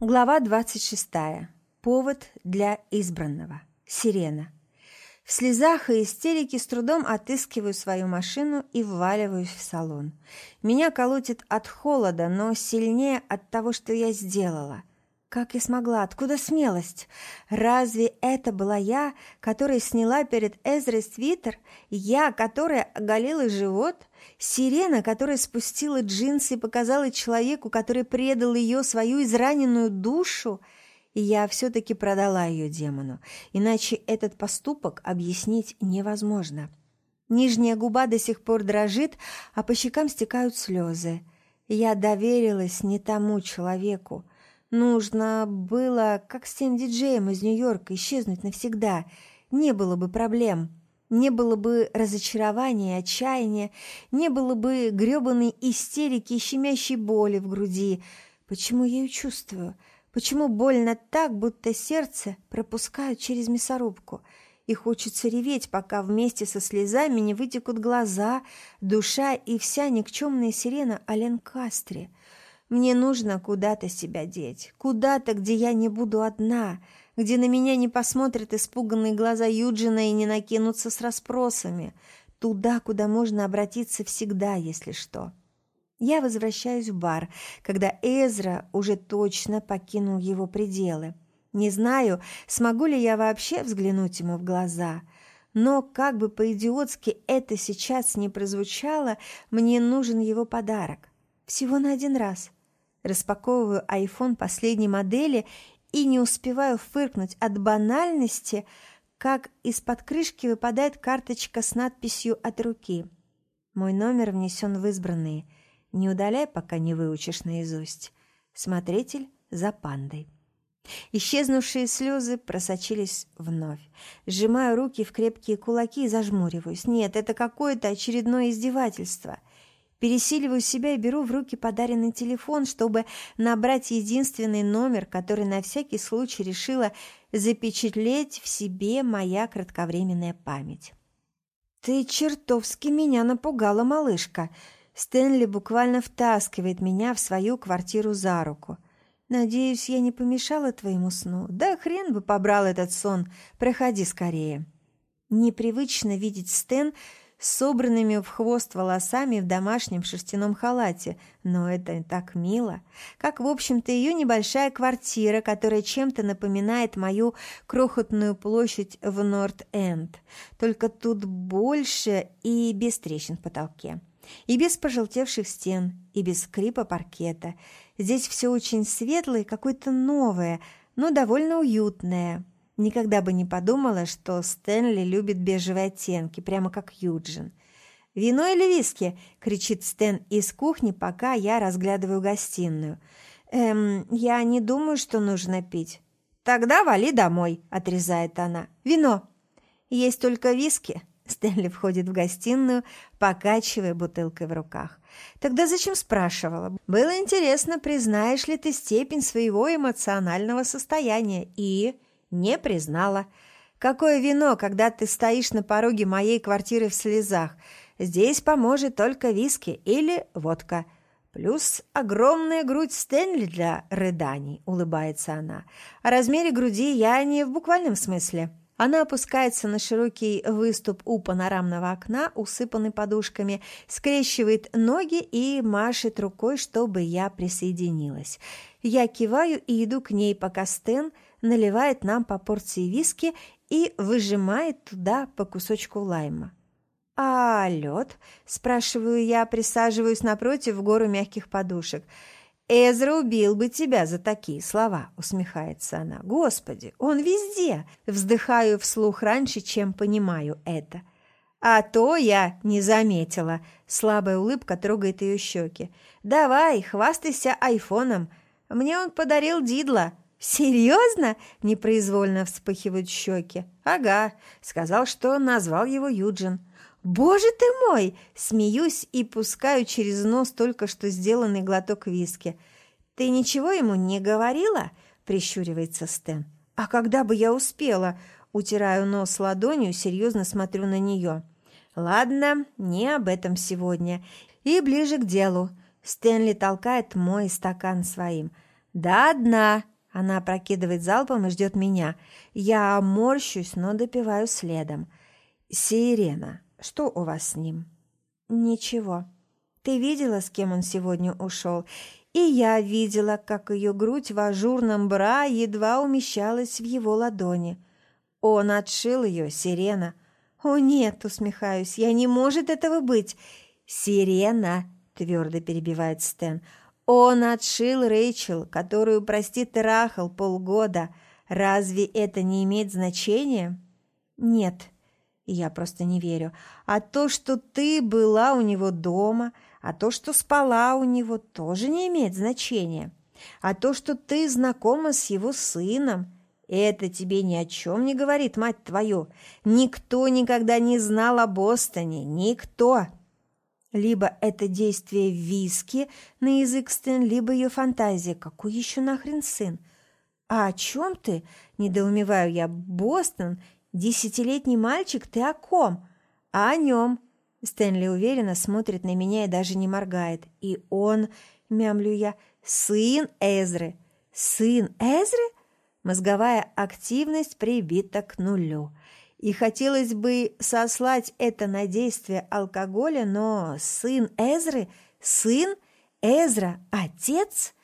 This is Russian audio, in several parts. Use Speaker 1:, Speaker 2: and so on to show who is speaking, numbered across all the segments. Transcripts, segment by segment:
Speaker 1: Глава 26. Повод для избранного. Сирена. В слезах и истерике с трудом отыскиваю свою машину и вваливаюсь в салон. Меня колотит от холода, но сильнее от того, что я сделала. Как я смогла? Откуда смелость? Разве это была я, которая сняла перед Эзрой свитер? Я, которая оголила живот? Сирена, которая спустила джинсы и показала человеку, который предал ее свою израненную душу? И я все-таки продала ее демону, иначе этот поступок объяснить невозможно. Нижняя губа до сих пор дрожит, а по щекам стекают слезы. Я доверилась не тому человеку. Нужно было, как с тем диджеем из Нью-Йорка, исчезнуть навсегда. Не было бы проблем. Не было бы разочарования отчаяния, не было бы грёбаной истерики и щемящей боли в груди. Почему я ее чувствую? Почему больно так, будто сердце пропускают через мясорубку? И хочется реветь, пока вместе со слезами не вытекут глаза, душа и вся никчемная сирена Ален Кастри. Мне нужно куда-то себя деть, куда-то, где я не буду одна — где на меня не посмотрят испуганные глаза Юджина и не накинутся с расспросами, туда, куда можно обратиться всегда, если что. Я возвращаюсь в бар, когда Эзра уже точно покинул его пределы. Не знаю, смогу ли я вообще взглянуть ему в глаза, но как бы по-идиотски это сейчас не прозвучало, мне нужен его подарок. Всего на один раз. Распаковываю айфон последней модели и не успеваю фыркнуть от банальности, как из-под крышки выпадает карточка с надписью «От руки». Мой номер внесен в избранные. Не удаляй, пока не выучишь наизусть. Смотритель за пандой. Исчезнувшие слезы просочились вновь. Сжимаю руки в крепкие кулаки и зажмуриваюсь. Нет, это какое-то очередное издевательство – Пересиливаю себя и беру в руки подаренный телефон, чтобы набрать единственный номер, который на всякий случай решила запечатлеть в себе моя кратковременная память. «Ты чертовски меня напугала, малышка!» Стэнли буквально втаскивает меня в свою квартиру за руку. «Надеюсь, я не помешала твоему сну? Да хрен бы побрал этот сон! Проходи скорее!» Непривычно видеть Стэн, собранными в хвост волосами в домашнем шерстяном халате. Но это так мило. Как, в общем-то, ее небольшая квартира, которая чем-то напоминает мою крохотную площадь в Норт-Энд. Только тут больше и без трещин в потолке. И без пожелтевших стен, и без скрипа паркета. Здесь все очень светлое, какое-то новое, но довольно уютное. Никогда бы не подумала, что Стэнли любит бежевые оттенки, прямо как Юджин. «Вино или виски?» – кричит Стэн из кухни, пока я разглядываю гостиную. «Эм, я не думаю, что нужно пить». «Тогда вали домой», – отрезает она. «Вино». «Есть только виски». Стэнли входит в гостиную, покачивая бутылкой в руках. «Тогда зачем спрашивала? Было интересно, признаешь ли ты степень своего эмоционального состояния и...» Не признала. Какое вино, когда ты стоишь на пороге моей квартиры в слезах? Здесь поможет только виски или водка. Плюс огромная грудь Стэнли для рыданий, улыбается она. О размере груди я не в буквальном смысле. Она опускается на широкий выступ у панорамного окна, усыпанный подушками, скрещивает ноги и машет рукой, чтобы я присоединилась. Я киваю и иду к ней, пока Стэн наливает нам по порции виски и выжимает туда по кусочку лайма. «А лед?» – спрашиваю я, присаживаюсь напротив в гору мягких подушек. «Эзра убил бы тебя за такие слова», – усмехается она. «Господи, он везде!» – вздыхаю вслух раньше, чем понимаю это. «А то я не заметила», – слабая улыбка трогает ее щеки. «Давай, хвастайся айфоном. Мне он подарил Дидла. «Серьезно?» – непроизвольно вспыхивают щеки. «Ага», – сказал, что назвал его Юджин. «Боже ты мой!» – смеюсь и пускаю через нос только что сделанный глоток виски. «Ты ничего ему не говорила?» – прищуривается Стэн. «А когда бы я успела?» – утираю нос ладонью, серьезно смотрю на нее. «Ладно, не об этом сегодня. И ближе к делу». Стэнли толкает мой стакан своим – «Да одна!» Она опрокидывает залпом и ждет меня. Я морщусь, но допиваю следом. «Сирена, что у вас с ним?» «Ничего. Ты видела, с кем он сегодня ушел? И я видела, как ее грудь в ажурном бра едва умещалась в его ладони. Он отшил ее, Сирена. «О нет!» — усмехаюсь. «Я не может этого быть!» «Сирена!» — твердо перебивает Стэн. Он отшил Рэйчел, которую, прости, трахал полгода. Разве это не имеет значения? Нет, я просто не верю. А то, что ты была у него дома, а то, что спала у него, тоже не имеет значения. А то, что ты знакома с его сыном, это тебе ни о чем не говорит, мать твою. Никто никогда не знал о Бостоне, никто. Либо это действие виски на язык Стэн, либо ее фантазия. Какой еще нахрен сын? А о чем ты? Недоумеваю я. Бостон? Десятилетний мальчик? Ты о ком? А о нем. Стэнли уверенно смотрит на меня и даже не моргает. И он, мямлю я, сын Эзры. Сын Эзры? Мозговая активность прибита к нулю. И хотелось бы сослать это на действие алкоголя, но сын Эзры, сын Эзра, отец,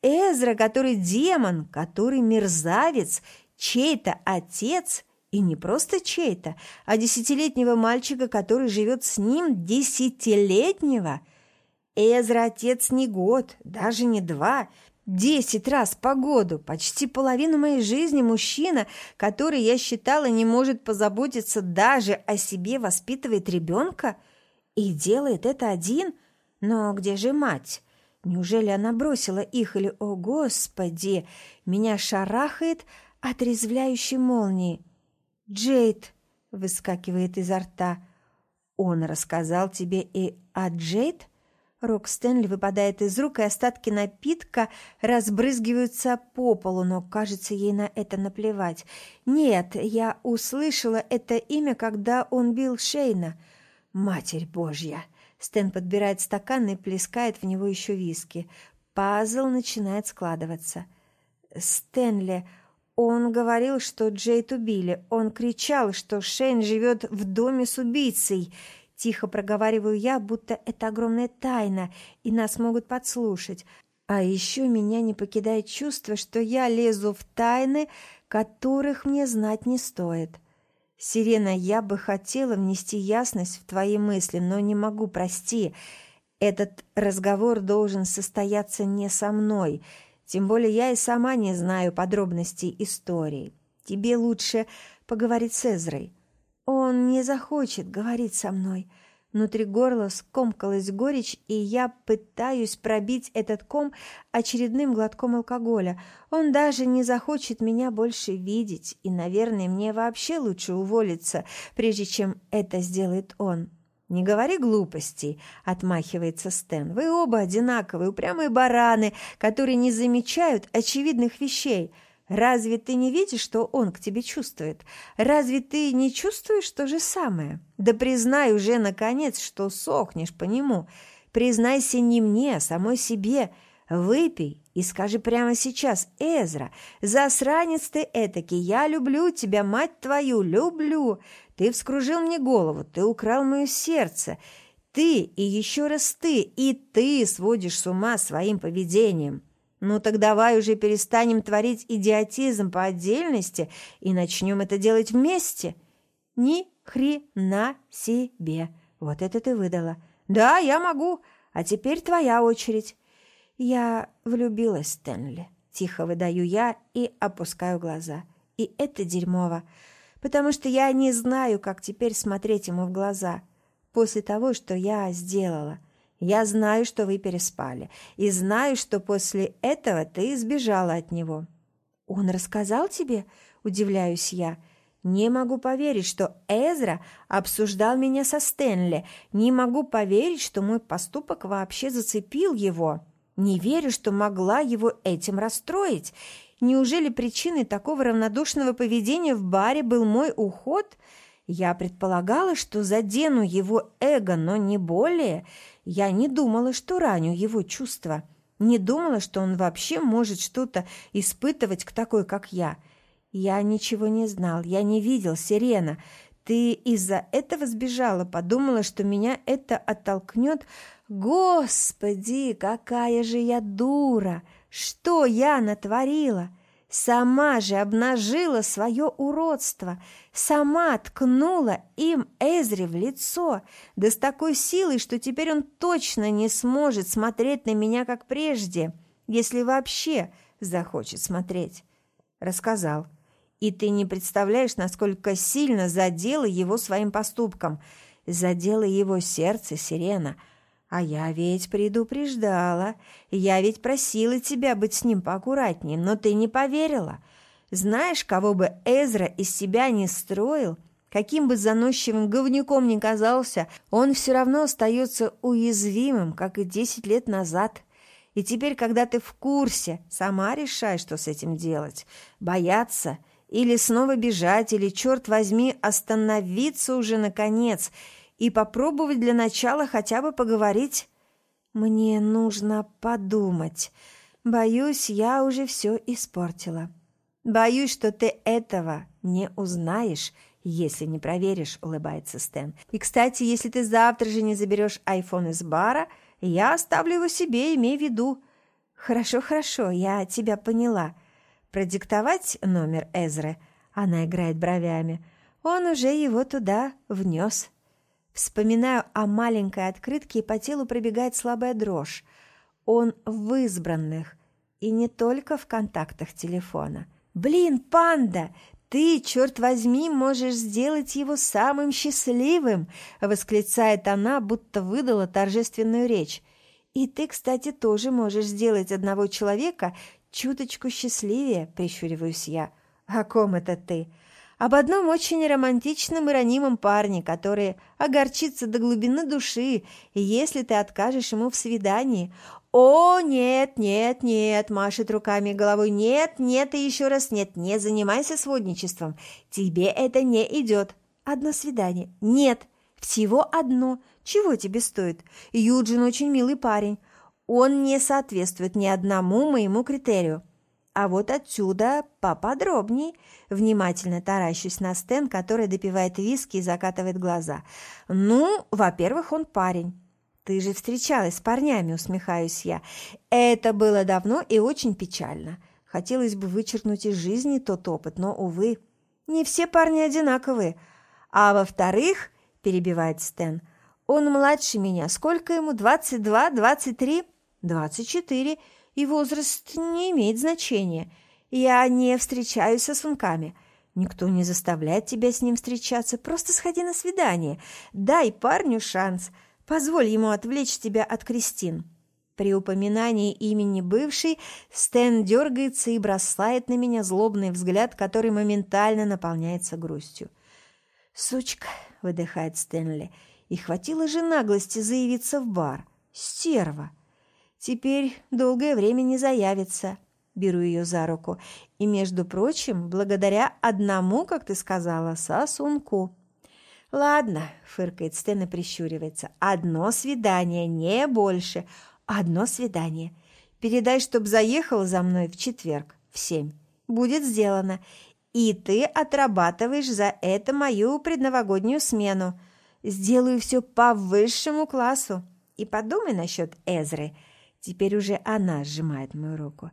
Speaker 1: Эзра, который демон, который мерзавец, чей-то отец, и не просто чей-то, а десятилетнего мальчика, который живет с ним десятилетнего. Эзра отец не год, даже не два, Десять раз по году, почти половину моей жизни мужчина, который, я считала, не может позаботиться даже о себе, воспитывает ребенка и делает это один? Но где же мать? Неужели она бросила их или, о господи, меня шарахает отрезвляющей молнии? Джейд выскакивает изо рта. Он рассказал тебе и о Джейд? Рок Стэнли выпадает из рук, и остатки напитка разбрызгиваются по полу, но, кажется, ей на это наплевать. Нет, я услышала это имя, когда он бил Шейна. Матерь Божья! Стэн подбирает стакан и плескает в него еще виски. Пазл начинает складываться. Стэнли... Он говорил, что Джейд убили. Он кричал, что Шейн живет в доме с убийцей. Тихо проговариваю я, будто это огромная тайна, и нас могут подслушать. А еще меня не покидает чувство, что я лезу в тайны, которых мне знать не стоит. Сирена, я бы хотела внести ясность в твои мысли, но не могу, прости. Этот разговор должен состояться не со мной, тем более я и сама не знаю подробностей истории. Тебе лучше поговорить с Эзрой. Он не захочет говорить со мной. Внутри горла скомкалась горечь, и я пытаюсь пробить этот ком очередным глотком алкоголя. Он даже не захочет меня больше видеть, и, наверное, мне вообще лучше уволиться, прежде чем это сделает он. «Не говори глупостей», — отмахивается Стэн. «Вы оба одинаковые, упрямые бараны, которые не замечают очевидных вещей». Разве ты не видишь, что он к тебе чувствует? Разве ты не чувствуешь то же самое? Да признай уже, наконец, что сохнешь по нему. Признайся не мне, а самой себе. Выпей и скажи прямо сейчас, Эзра, засранец ты этакий, я люблю тебя, мать твою, люблю. Ты вскружил мне голову, ты украл мое сердце. Ты и еще раз ты, и ты сводишь с ума своим поведением». Ну так давай уже перестанем творить идиотизм по отдельности и начнем это делать вместе. Ни хрена себе. Вот это ты выдала. Да, я могу. А теперь твоя очередь. Я влюбилась, Стэнли. Тихо выдаю я и опускаю глаза. И это дерьмово, потому что я не знаю, как теперь смотреть ему в глаза после того, что я сделала. Я знаю, что вы переспали, и знаю, что после этого ты избежала от него». «Он рассказал тебе?» – удивляюсь я. «Не могу поверить, что Эзра обсуждал меня со Стэнли. Не могу поверить, что мой поступок вообще зацепил его. Не верю, что могла его этим расстроить. Неужели причиной такого равнодушного поведения в баре был мой уход?» Я предполагала, что задену его эго, но не более. Я не думала, что раню его чувства. Не думала, что он вообще может что-то испытывать к такой, как я. Я ничего не знал, я не видел, Сирена. Ты из-за этого сбежала, подумала, что меня это оттолкнет. Господи, какая же я дура! Что я натворила? Сама же обнажила свое уродство, сама ткнула им Эзри в лицо, да с такой силой, что теперь он точно не сможет смотреть на меня, как прежде, если вообще захочет смотреть. Рассказал. И ты не представляешь, насколько сильно задела его своим поступком. Задела его сердце, Сирена. А я ведь предупреждала. Я ведь просила тебя быть с ним поаккуратнее, но ты не поверила. Знаешь, кого бы Эзра из себя не строил, каким бы заносчивым говнюком ни казался, он все равно остается уязвимым, как и десять лет назад. И теперь, когда ты в курсе, сама решай, что с этим делать. Бояться – или снова бежать, или, черт возьми, остановиться уже наконец и попробовать для начала хотя бы поговорить. Мне нужно подумать. Боюсь, я уже все испортила. Боюсь, что ты этого не узнаешь, если не проверишь, улыбается Стэн. И, кстати, если ты завтра же не заберешь айфон из бара, я оставлю его себе, имей в виду. Хорошо, хорошо, я тебя поняла. Продиктовать номер Эзры? Она играет бровями. Он уже его туда внес. Вспоминаю о маленькой открытке, и по телу пробегает слабая дрожь. Он в избранных, и не только в контактах телефона. «Блин, панда, ты, черт возьми, можешь сделать его самым счастливым!» восклицает она, будто выдала торжественную речь. «И ты, кстати, тоже можешь сделать одного человека «Чуточку счастливее», — прищуриваюсь я. «О ком это ты?» «Об одном очень романтичном и ранимом парне, который огорчится до глубины души, если ты откажешь ему в свидании. «О, нет, нет, нет!» – машет руками головой. «Нет, нет и еще раз нет! Не занимайся сводничеством! Тебе это не идет! Одно свидание! Нет! Всего одно! Чего тебе стоит? Юджин очень милый парень он не соответствует ни одному моему критерию. А вот отсюда поподробней. Внимательно таращусь на Стэн, который допивает виски и закатывает глаза. Ну, во-первых, он парень. Ты же встречалась с парнями, усмехаюсь я. Это было давно и очень печально. Хотелось бы вычеркнуть из жизни тот опыт, но, увы, не все парни одинаковые. А во-вторых, перебивает Стэн, он младше меня. Сколько ему? Двадцать два, двадцать три? «Двадцать четыре, и возраст не имеет значения. Я не встречаюсь со свинками. Никто не заставляет тебя с ним встречаться, просто сходи на свидание. Дай парню шанс, позволь ему отвлечь тебя от Кристин». При упоминании имени бывшей Стэн дергается и бросает на меня злобный взгляд, который моментально наполняется грустью. «Сучка!» — выдыхает Стэнли. «И хватило же наглости заявиться в бар. Стерва!» Теперь долгое время не заявится. Беру ее за руку. И, между прочим, благодаря одному, как ты сказала, сосунку. «Ладно», — фыркает Стэн и прищуривается. «Одно свидание, не больше. Одно свидание. Передай, чтоб заехал за мной в четверг в семь. Будет сделано. И ты отрабатываешь за это мою предновогоднюю смену. Сделаю все по высшему классу. И подумай насчет Эзры». Теперь уже она сжимает мою руку.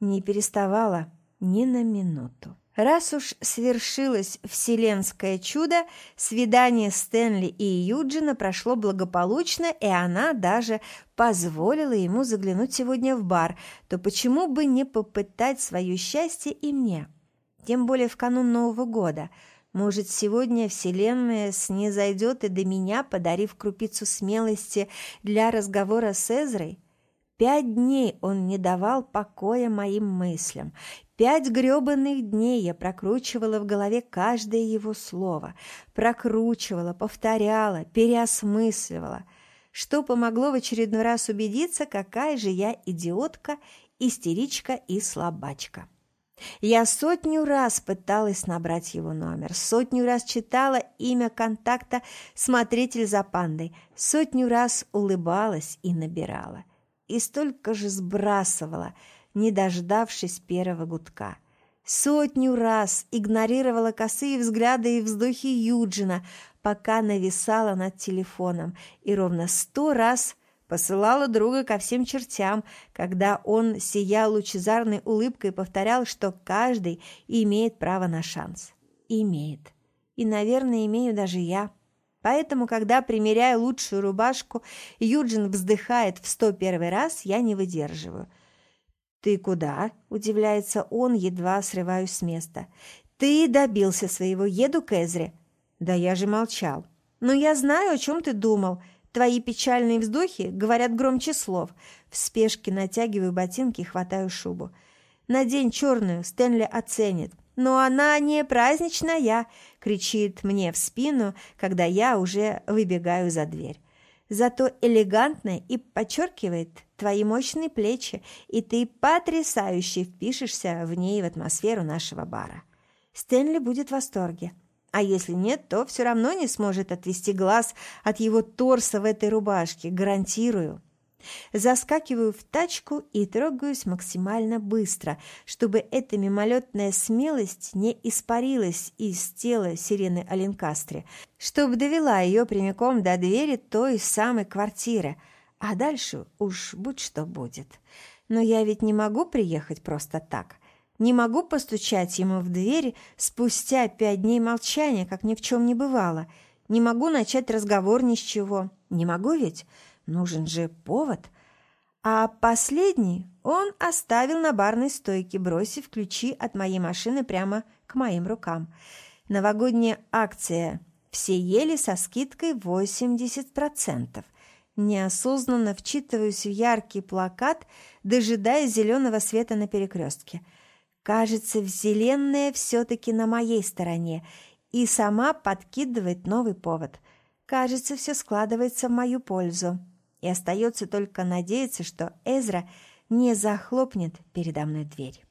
Speaker 1: Не переставала ни на минуту. Раз уж свершилось вселенское чудо, свидание Стэнли и Юджина прошло благополучно, и она даже позволила ему заглянуть сегодня в бар, то почему бы не попытать свое счастье и мне? Тем более в канун Нового года. Может, сегодня Вселенная снизойдет и до меня, подарив крупицу смелости для разговора с Эзрой? Пять дней он не давал покоя моим мыслям. Пять грёбаных дней я прокручивала в голове каждое его слово. Прокручивала, повторяла, переосмысливала. Что помогло в очередной раз убедиться, какая же я идиотка, истеричка и слабачка. Я сотню раз пыталась набрать его номер, сотню раз читала имя контакта «Смотритель за пандой», сотню раз улыбалась и набирала – и столько же сбрасывала, не дождавшись первого гудка. Сотню раз игнорировала косые взгляды и вздохи Юджина, пока нависала над телефоном, и ровно сто раз посылала друга ко всем чертям, когда он, сиял лучезарной улыбкой, повторял, что каждый имеет право на шанс. Имеет. И, наверное, имею даже я. Поэтому, когда, примеряя лучшую рубашку, Юджин вздыхает в сто первый раз, я не выдерживаю. «Ты куда?» – удивляется он, едва срываюсь с места. «Ты добился своего, еду к Эзре». «Да я же молчал». «Но я знаю, о чем ты думал. Твои печальные вздохи говорят громче слов». В спешке натягиваю ботинки и хватаю шубу. «Надень черную, Стэнли оценит. «Но она не праздничная!» – кричит мне в спину, когда я уже выбегаю за дверь. «Зато элегантная и подчеркивает твои мощные плечи, и ты потрясающе впишешься в ней в атмосферу нашего бара. Стэнли будет в восторге. А если нет, то все равно не сможет отвести глаз от его торса в этой рубашке, гарантирую». Заскакиваю в тачку и трогаюсь максимально быстро, чтобы эта мимолетная смелость не испарилась из тела сирены Аленкастре, чтобы довела ее прямиком до двери той самой квартиры, а дальше уж будь что будет. Но я ведь не могу приехать просто так. Не могу постучать ему в дверь спустя пять дней молчания, как ни в чем не бывало. Не могу начать разговор ни с чего. Не могу ведь? Нужен же повод. А последний он оставил на барной стойке, бросив ключи от моей машины прямо к моим рукам. Новогодняя акция. Все ели со скидкой 80%. Неосознанно вчитываюсь в яркий плакат, дожидаясь зеленого света на перекрестке. Кажется, вселенная все-таки на моей стороне и сама подкидывает новый повод. Кажется, все складывается в мою пользу и остается только надеяться, что Эзра не захлопнет передо мной дверь.